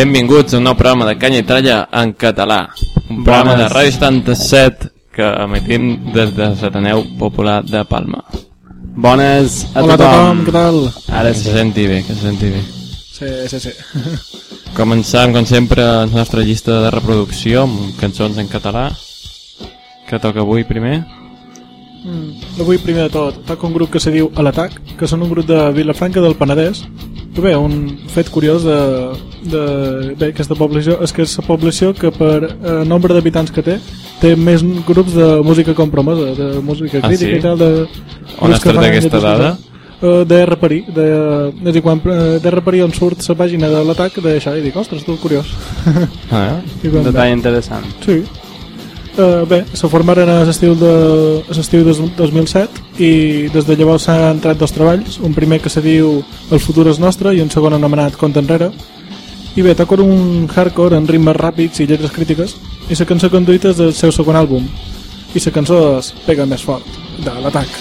Benvinguts a un nou programa de Canya i Tralla en català. Un programa de Ràdio 77 que emetim des de l'Ateneu Popular de Palma. Bones a Hola a tothom. tothom, què tal? Ara Que se senti bé, que se senti bé. Sí, sí, sí. Començam, com sempre, la nostra llista de reproducció amb cançons en català. Que toca avui primer? Mm, avui, primer de tot, toca un grup que se diu A l'Atac, que són un grup de Vilafranca del Penedès. Que bé, un fet curiós de, de bé, aquesta població és que és la població que per eh, nombre d'habitants que té té més grups de música compromosa, de música Ah, crítica sí? i tal. De, On has que tret aquesta dada? tal. Eh, de Reparí, de, és a dir, quan eh, de Reparí on surt la pàgina de l'atac d'això i dic, ostres, tu, curiós. Ah, I Un detall interessant. Sí. Uh, bé, se formaren a l'estiu de, de 2007 i des de llavors s'han entrat dos treballs, un primer que se diu El futur és nostre i un segon anomenat Compte enrere. I bé, toquen un hardcore en ritmes ràpids i lletres crítiques i la cançó conduïta és del seu segon àlbum i la cançó és Pega més fort, de l'atac.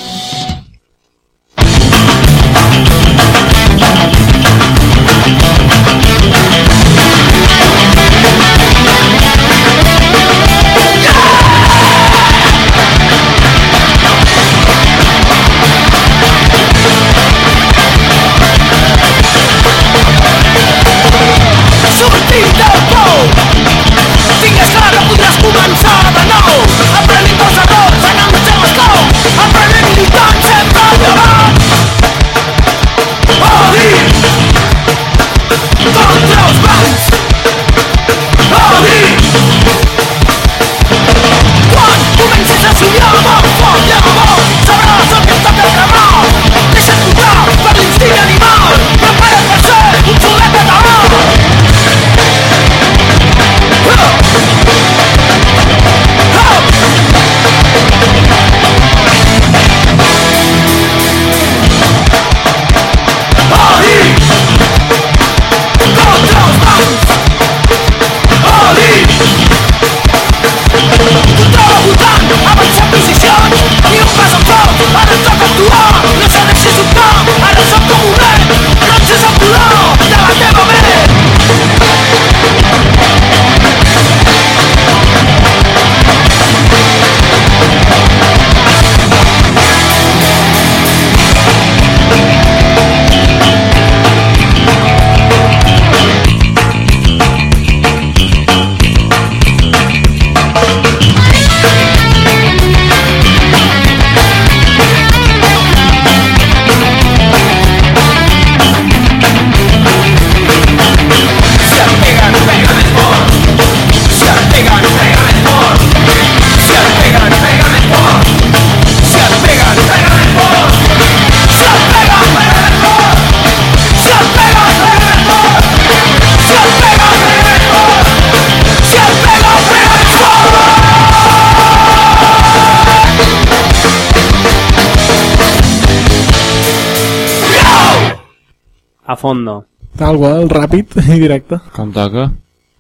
Fondo. Tal qual, ràpid i directe. com toca?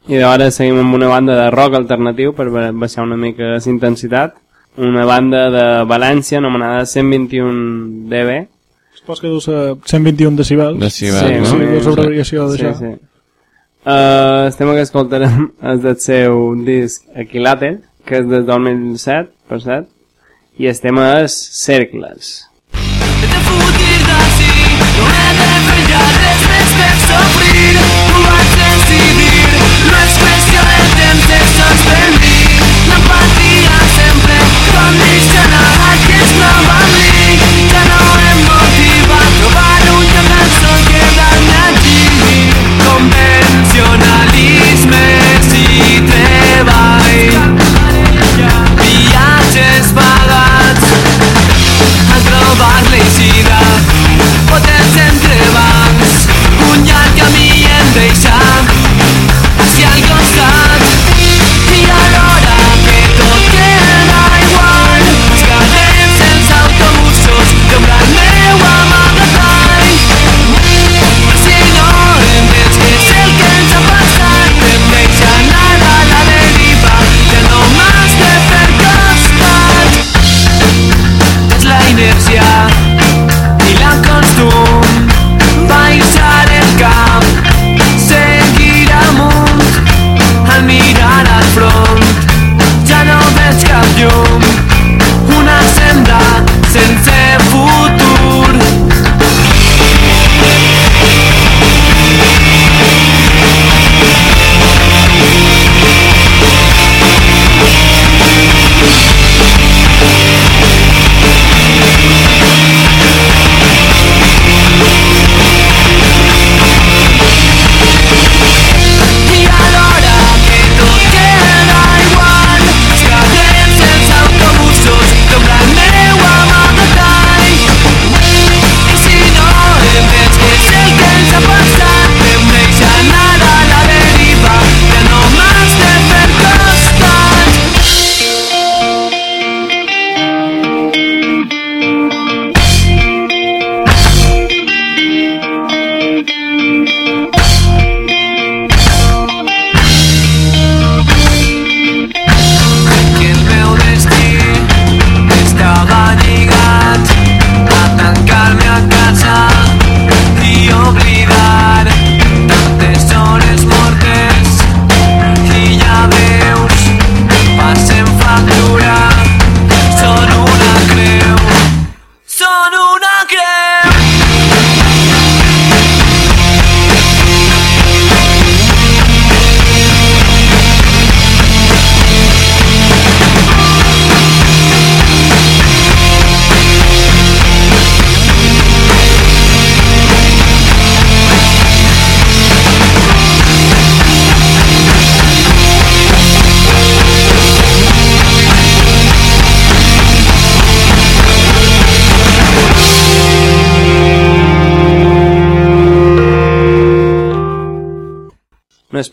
I d'ara seguim amb una banda de rock alternatiu per ba- baixar una mica la intensitat. Una banda de València anomenada 121 DB. Supos que dus a 121 decibels. Decibels, Sí, no? Sí, la sobrevariació d'això. Sí, sí. Uh, el tema que escoltarem és del seu disc Equilàter, que és del 2007, per cert, i el tema és Cercles.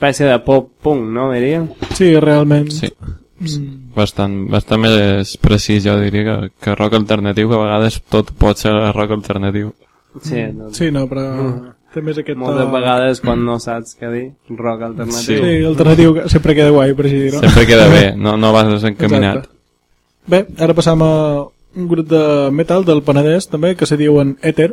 Espècie de pop-punk, no, diria? Sí, realment. Sí. Mm, Bastant, bastant més precís, jo diria, que, que rock alternatiu, que a vegades tot pot ser rock alternatiu. Sí, doncs, sí, no, però té més aquest... moltes to- vegades quan no saps què dir, rock alternatiu. Sí, alternatiu que sempre queda guai, per així dir-ho. Sempre queda bé, no, no vas desencaminat. Exacte. Bé, ara passam a un grup de metal del Penedès, també, que se diuen Ether.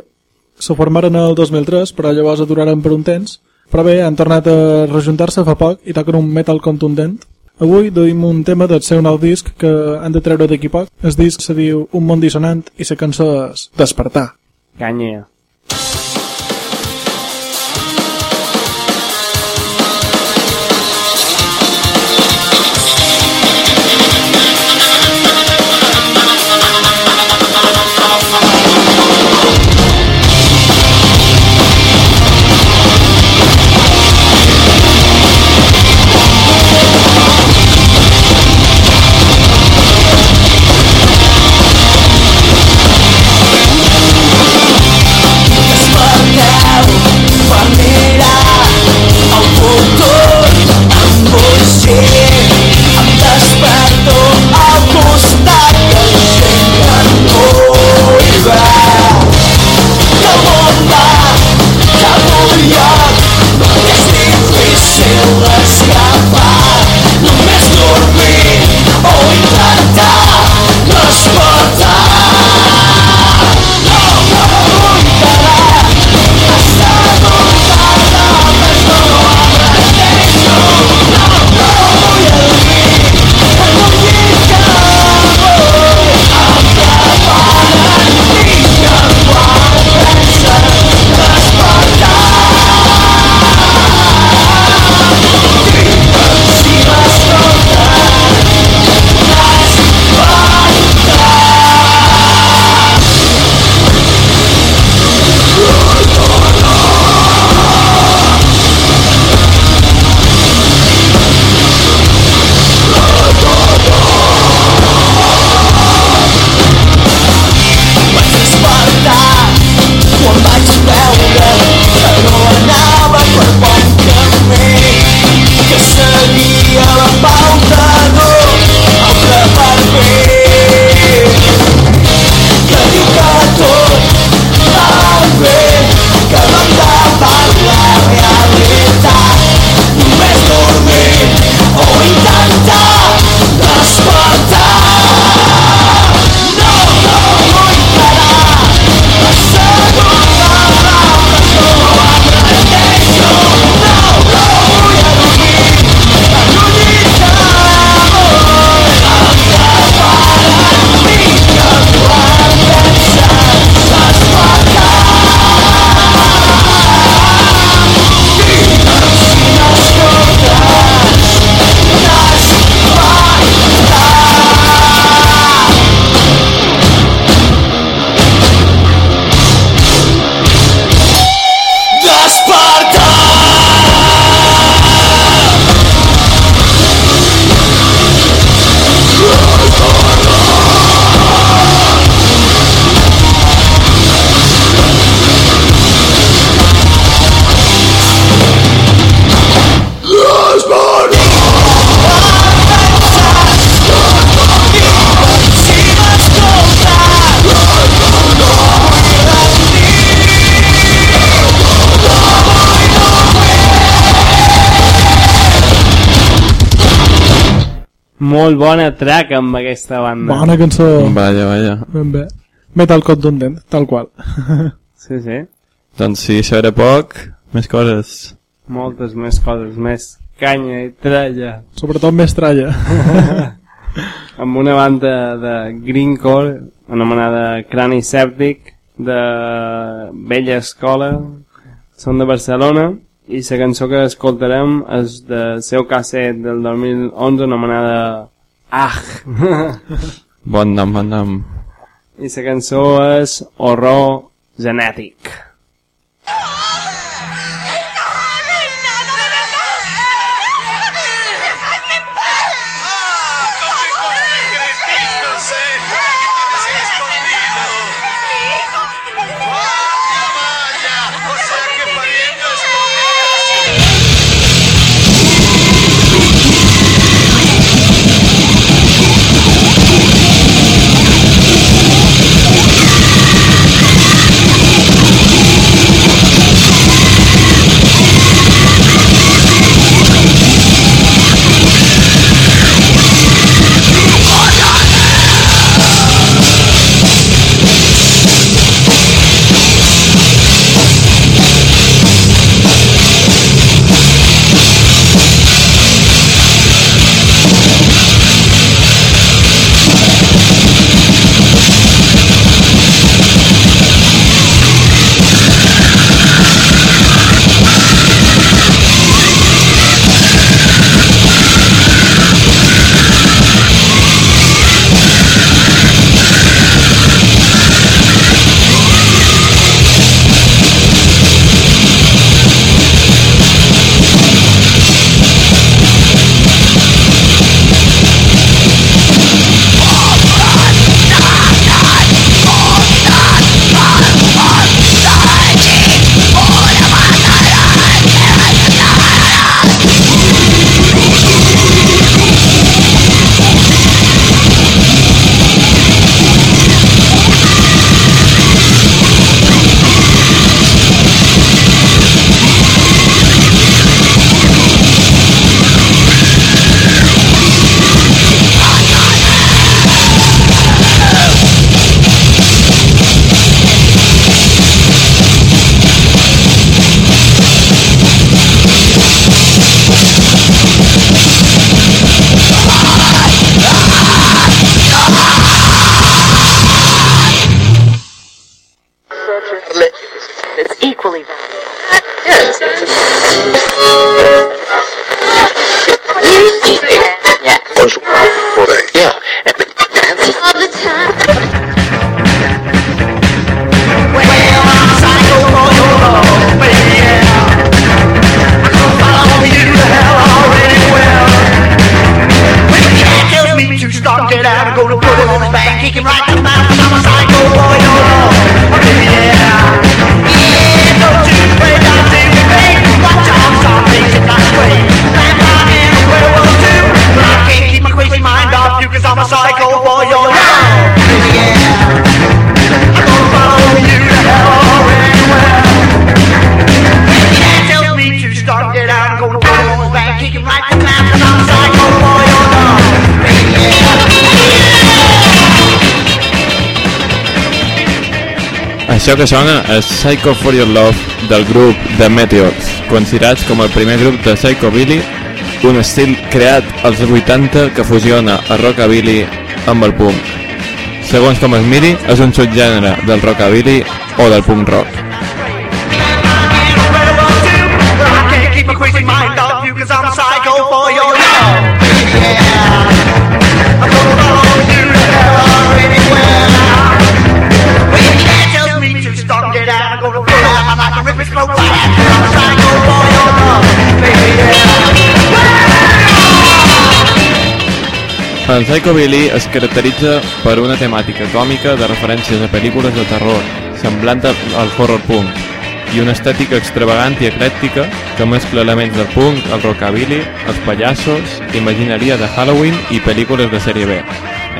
Se formaren el 2003, però llavors aturaren per un temps. Però bé, han tornat a rejuntar-se fa poc i toquen un metal contundent. Avui duim un tema del seu nou disc que han de treure d'aquí poc. El disc se diu Un món dissonant i la cançó és Despertar. Canya. Molt bona track amb aquesta banda. Bona cançó. Vaja, vaja. Ben bé. Metal contundent, tal qual. Sí, sí. Doncs si això era poc, més coses. Moltes més coses, més canya i tralla. Sobretot més tralla. amb una banda de greencore anomenada Crani Sèptic de vella escola són de Barcelona i la cançó que escoltarem és del seu casset del 2011 anomenada Ah Bon nom, bon nom. i la cançó és Horror Genètic ¡Ah! Això que sona és Psycho for Your Love del grup The Meteors, considerats com el primer grup de Psychobilly, un estil creat als 80 que fusiona el rockabilly amb el punk. Segons com es miri, és un subgènere del rockabilly o del punk rock. A psycho Psychobilly es caracteritza per una temàtica còmica de referències a pel·lícules de terror, semblant al horror punk, i una estètica extravagant i eclèctica que mescla elements del punk, el rockabilly, els pallassos, imagineria de Halloween i pel·lícules de sèrie B,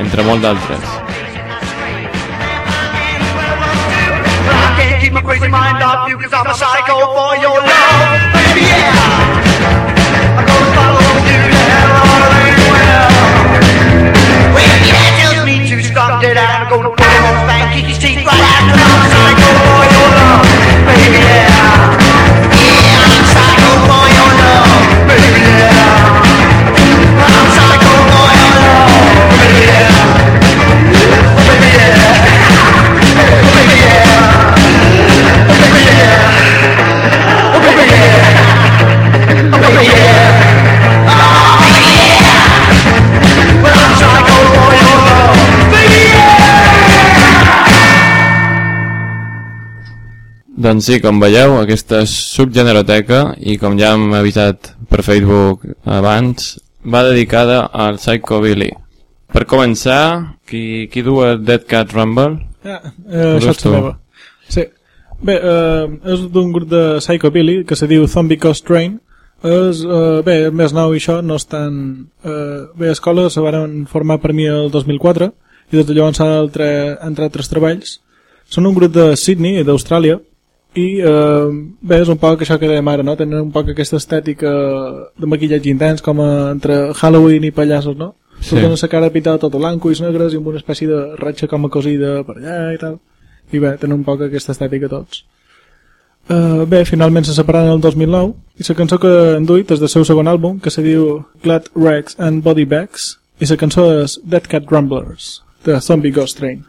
entre molts d'altres. Crazy mind off you cause I'm a psycho for your love. Baby, yeah. I'm gonna follow you to hell or anywhere. When your dad tells me to stop, out, I'm gonna put him on his teeth right cause I'm a psycho Doncs sí, com veieu, aquesta subgeneroteca i com ja hem avisat per Facebook abans, va dedicada al Psychobilly. Per començar, qui, qui du el Dead Cat Rumble? Ja, eh, això meva. Sí. Bé, eh, és d'un grup de Psychobilly que se diu Zombie Coast Train. És, eh, bé, és més nou i això, no és tan... Eh, bé, a escola se van formar per mi el 2004 i des de llavors han altre, entre altres treballs. Són un grup de Sydney, d'Austràlia, i eh, bé, és un poc això que dèiem ara, no? Tenen un poc aquesta estètica de maquillatge intens, com a, entre Halloween i pallassos, no? Sí. Tenen la cara pintada tot blanc, ulls negres i amb una espècie de ratxa com a cosida per allà i tal. I bé, tenen un poc aquesta estètica tots. Uh, bé, finalment se separaran el 2009 i la cançó que han duit és del seu segon àlbum que se diu Glad Rags and Body Bags i la cançó és Dead Cat Rumblers de Zombie Ghost Train.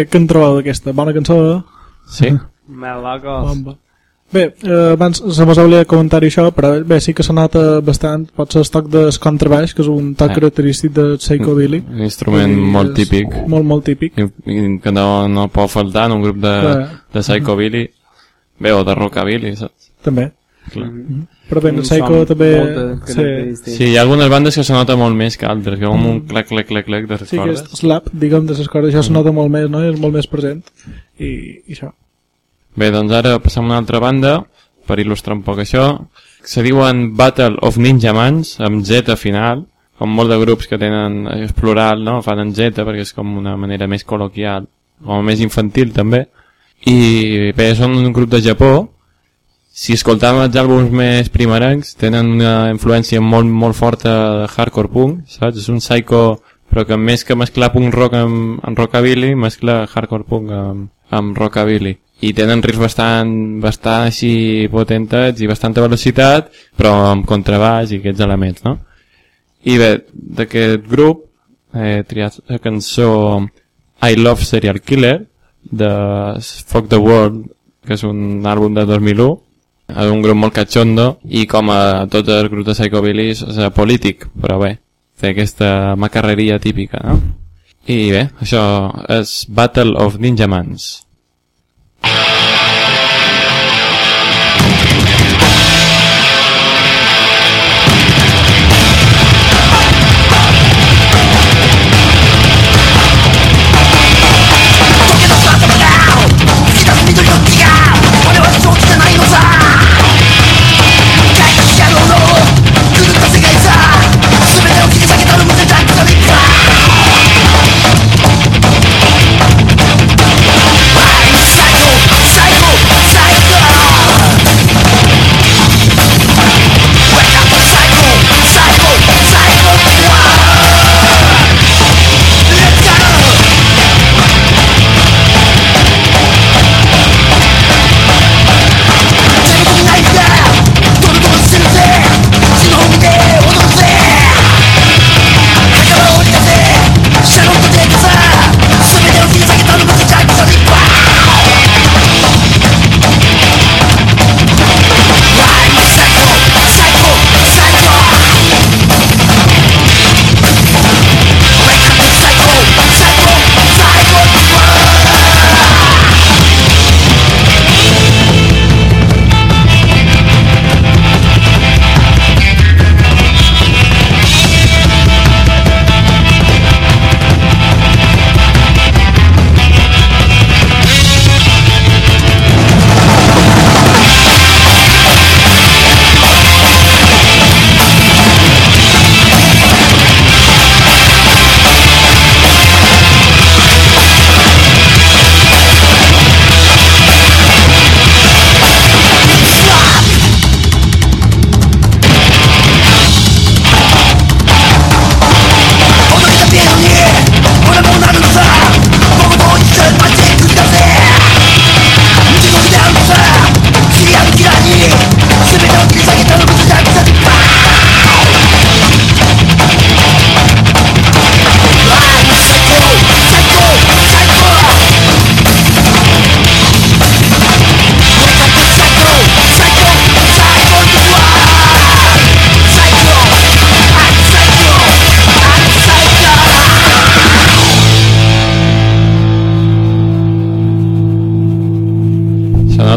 Bé, què en trobeu d'aquesta? Bona cançó, eh? Sí? Mel Locos. Bomba. Bé, eh, abans se mos hauria de comentar això, però bé, sí que se nota bastant, pot ser el toc de contrabaix, que és un toc Ah. característic de Psychobilly. Un instrument I molt típic. Molt, molt típic. I, i que no, no pot faltar en un grup de, Clar. de psychobilly. Bé, o de rockabilly, saps? També. Clar. Però bé, en Psycho també... Sí. Sí, hi ha algunes bandes que se nota molt més que altres, que com un clec, clec, clec, clec de les sí que cordes. és slap, diguem, de les cordes, això se nota molt més, no? És molt més present. I, i això. Bé, doncs ara passem a una altra banda, per il·lustrar un poc això. Se diuen Battle of Ninja Mans, amb Z final, com molt de grups que tenen, és plural, no? Fan en Z perquè és com una manera més col·loquial, com més infantil també. I bé, són un grup de Japó, si escoltàvem els àlbums més primerencs, tenen una influència molt, molt forta de hardcore punk, saps? És un psycho, però que més que mesclar punk rock amb, amb rockabilly, mescla hardcore punk amb, amb rockabilly. I tenen riffs bastant, bastant així potentats i bastanta velocitat, però amb contrabaix i aquests elements, no? I bé, d'aquest grup he triat la cançó I Love Serial Killer de Fuck the World, que és un àlbum de 2001 és un grup molt catxondo i com a tots els grups de Psychobilly és polític, però bé té aquesta macarreria típica no? i bé, això és Battle of Ninja Mans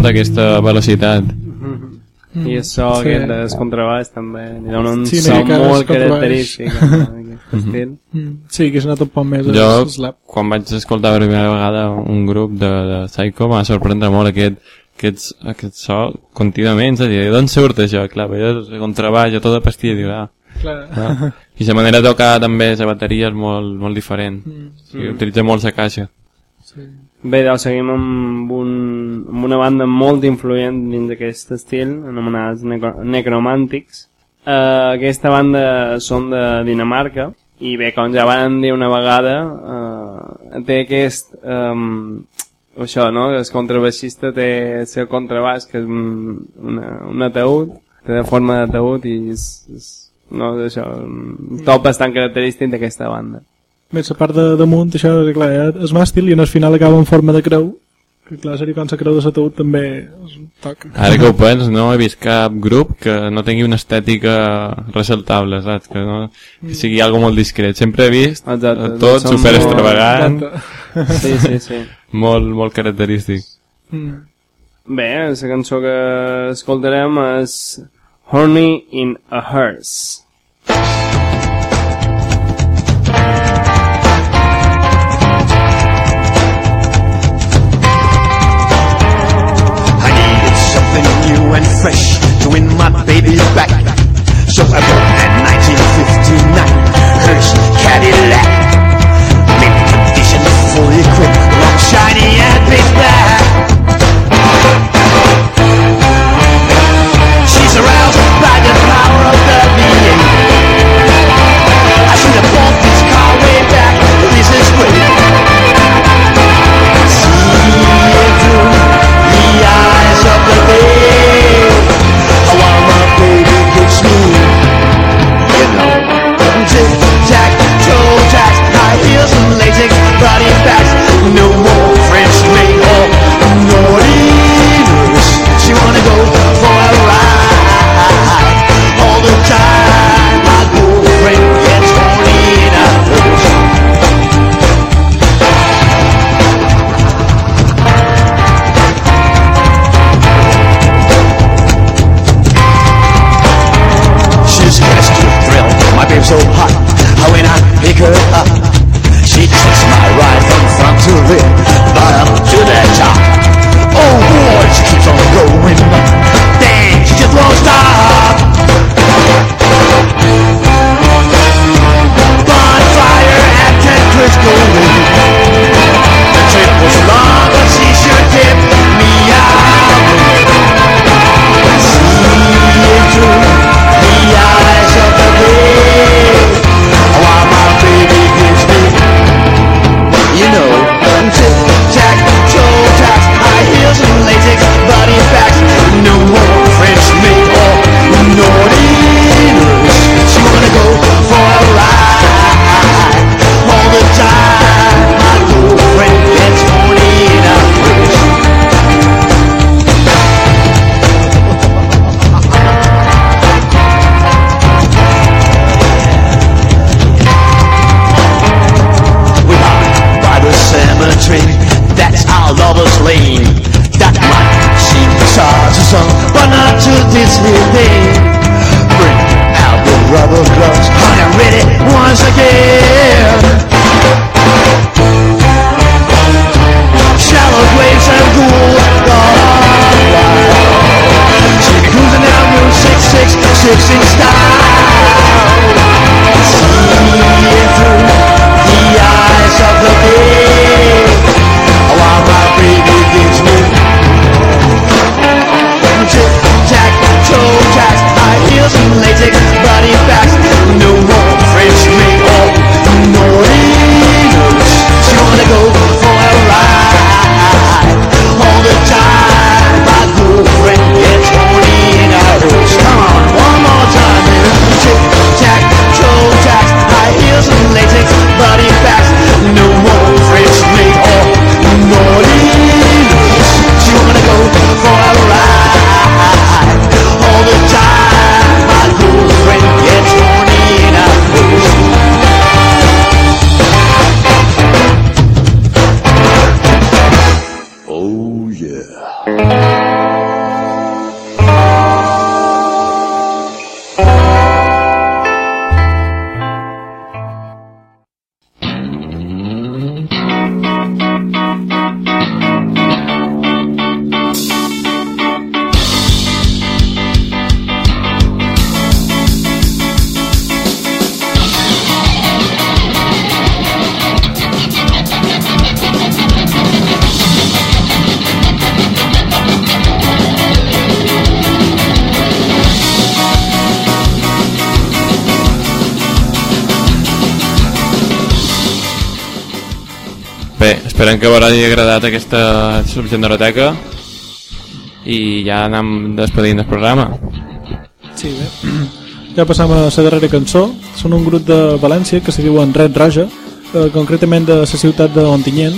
nota aquesta velocitat I això, Sí. sí. aquest dels contrabaix també, li dona un Sí, sí, una so molt característic estil. Mm, Sí, que se nota un poc més jo slap. quan vaig escoltar per primera vegada un grup de, de Psycho m'ha sorprendre molt aquest, aquest, aquest so contínuament, és a dir, d'on surt això? Clar, veies el contrabaix a tota pastilla, dius, ah, Clar. ah. I la manera de tocar també la bateria és molt, molt diferent. Mm. O sigui, utilitza molt la caixa. Bé, doncs seguim amb, un, amb una banda molt influent dins d'aquest estil, anomenats Necro Necromantics. Uh, aquesta banda són de Dinamarca i bé, com ja van dir una vegada, uh, té aquest... Um, això, no? El contrabaixista té el seu contrabaix, que és un, una, un ataúd, té de forma d'ataúd i és, és, no, és això, un top bastant característic d'aquesta banda. Més a part de damunt, això, clar, és màstil i en el final acaba en forma de creu, que clar, seria quan la creu de setut també és un toc. Ara que ho pens, no he vist cap grup que no tingui una estètica ressaltable, saps? Que, no, que sigui algo molt discret. Sempre he vist Exacte, doncs tot super extravagant. Molt... Sí, sí, sí. molt, molt característic. Mm. Bé, la cançó que escoltarem és Horny in a Hearse. fresh to win my baby back. So I bought that 1959 Hirsch Cadillac, mint condition, fully equipped, long shiny and big black. Esperem que haurà agradat aquesta subgeneroteca i ja anem despedint del programa. Sí, bé. Ja passam a la darrera cançó. Són un grup de València que se diuen Red Raja eh, concretament de la ciutat de Ontinyent,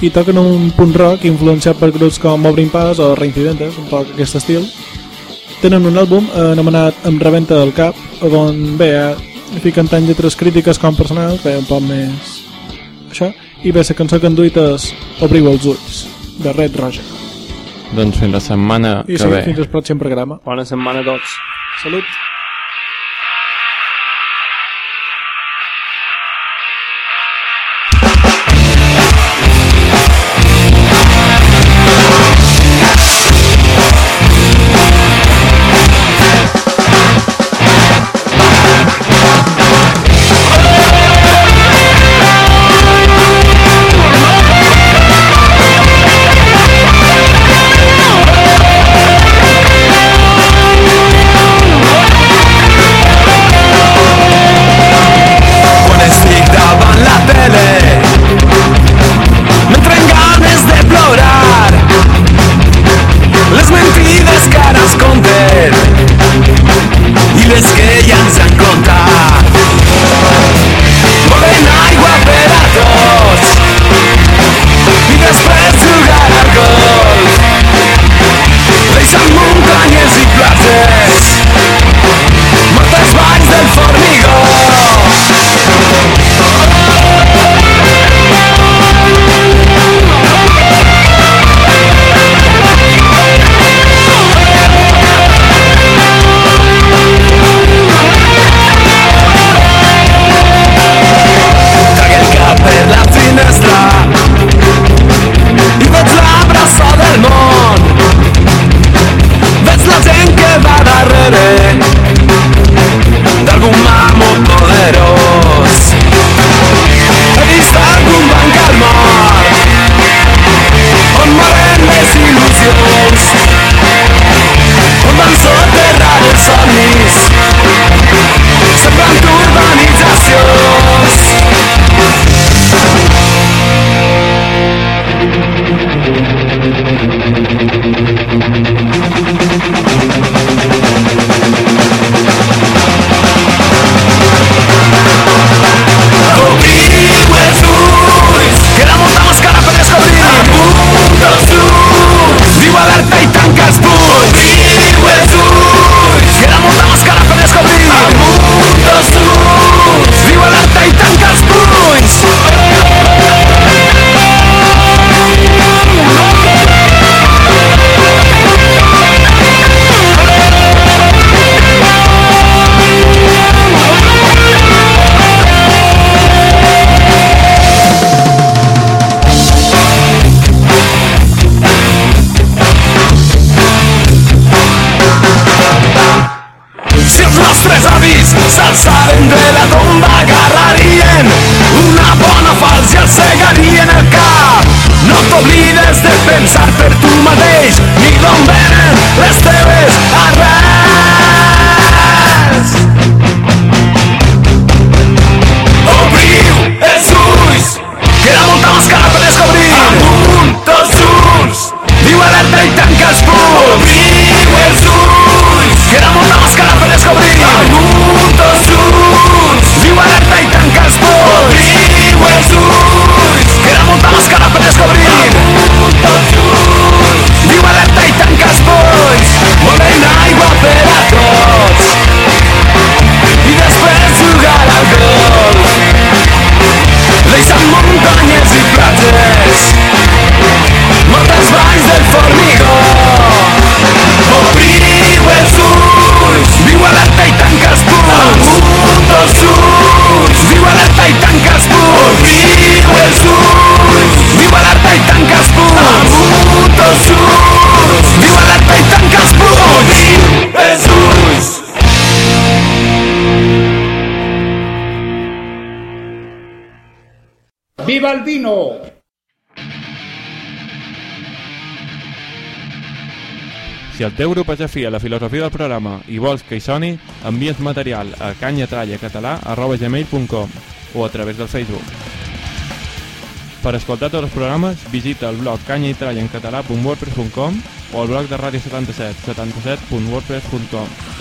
i toquen un punt rock influenciat per grups com Obrin Pas o Reincidentes, un poc aquest estil. Tenen un àlbum eh, anomenat Em rebenta del cap, on bé, eh, fiquen tant lletres crítiques com personals, bé, un poc més... això, i bé, la cançó que han duit és Obriu els ulls, de Red Roger. Doncs fins la setmana I que sí, ve. fins al pròxim programa. Bona setmana a tots. Salut! Si el teu grup és afí a la filosofia del programa i vols que hi soni, envia'ns material a canyatrallacatalà.gmail.com o a través del Facebook. Per escoltar tots els programes, visita el blog canyaitrallaencatalà.wordpress.com o el blog de Ràdio 77, 77.wordpress.com.